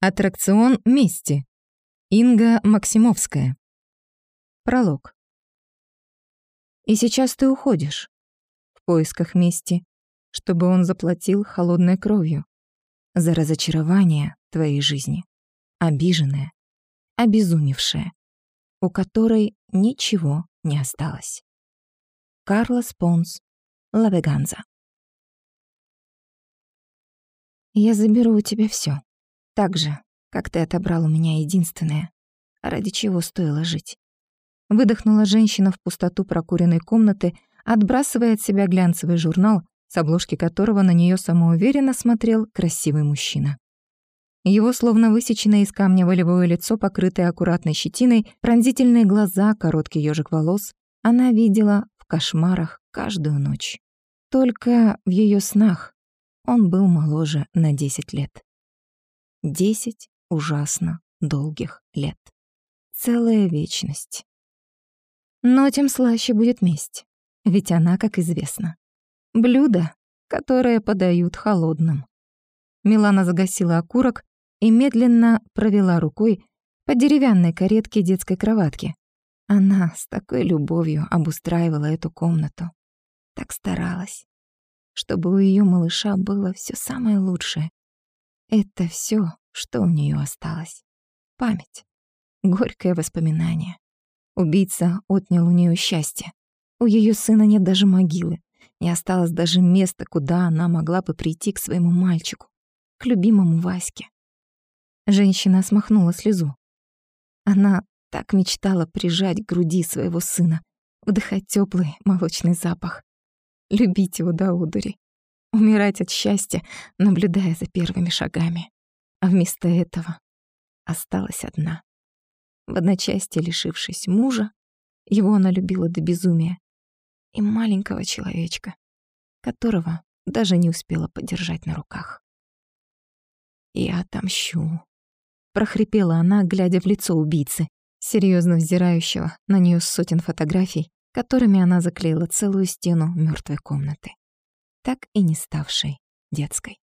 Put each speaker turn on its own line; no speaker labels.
Аттракцион мести. Инга Максимовская. Пролог. И сейчас ты уходишь в поисках мести, чтобы он заплатил холодной кровью за разочарование твоей жизни, обиженная, обезумевшая, у которой ничего не осталось. Карлос Понс Лавеганза. Я заберу у тебя все так же, как ты отобрал у меня единственное, ради чего стоило жить. Выдохнула женщина в пустоту прокуренной комнаты, отбрасывая от себя глянцевый журнал, с обложки которого на нее самоуверенно смотрел красивый мужчина. Его словно высеченное из камня волевое лицо, покрытое аккуратной щетиной, пронзительные глаза, короткий ежик волос, она видела в кошмарах каждую ночь. Только в ее снах он был моложе на 10 лет. Десять ужасно долгих лет. Целая вечность. Но тем слаще будет месть, ведь она, как известно, блюдо, которое подают холодным. Милана загасила окурок и медленно провела рукой по деревянной каретке детской кроватки. Она с такой любовью обустраивала эту комнату. Так старалась, чтобы у ее малыша было все самое лучшее, это все, что у нее осталось. Память. Горькое воспоминание. Убийца отнял у нее счастье. У ее сына нет даже могилы. Не осталось даже места, куда она могла бы прийти к своему мальчику, к любимому Ваське. Женщина смахнула слезу. Она так мечтала прижать к груди своего сына, вдыхать теплый молочный запах, любить его до удури умирать от счастья, наблюдая за первыми шагами. А вместо этого осталась одна. В одночасье лишившись мужа, его она любила до безумия, и маленького человечка, которого даже не успела подержать на руках. «Я отомщу», — прохрипела она, глядя в лицо убийцы, серьезно взирающего на нее сотен фотографий, которыми она заклеила целую стену мертвой комнаты так и не ставшей детской.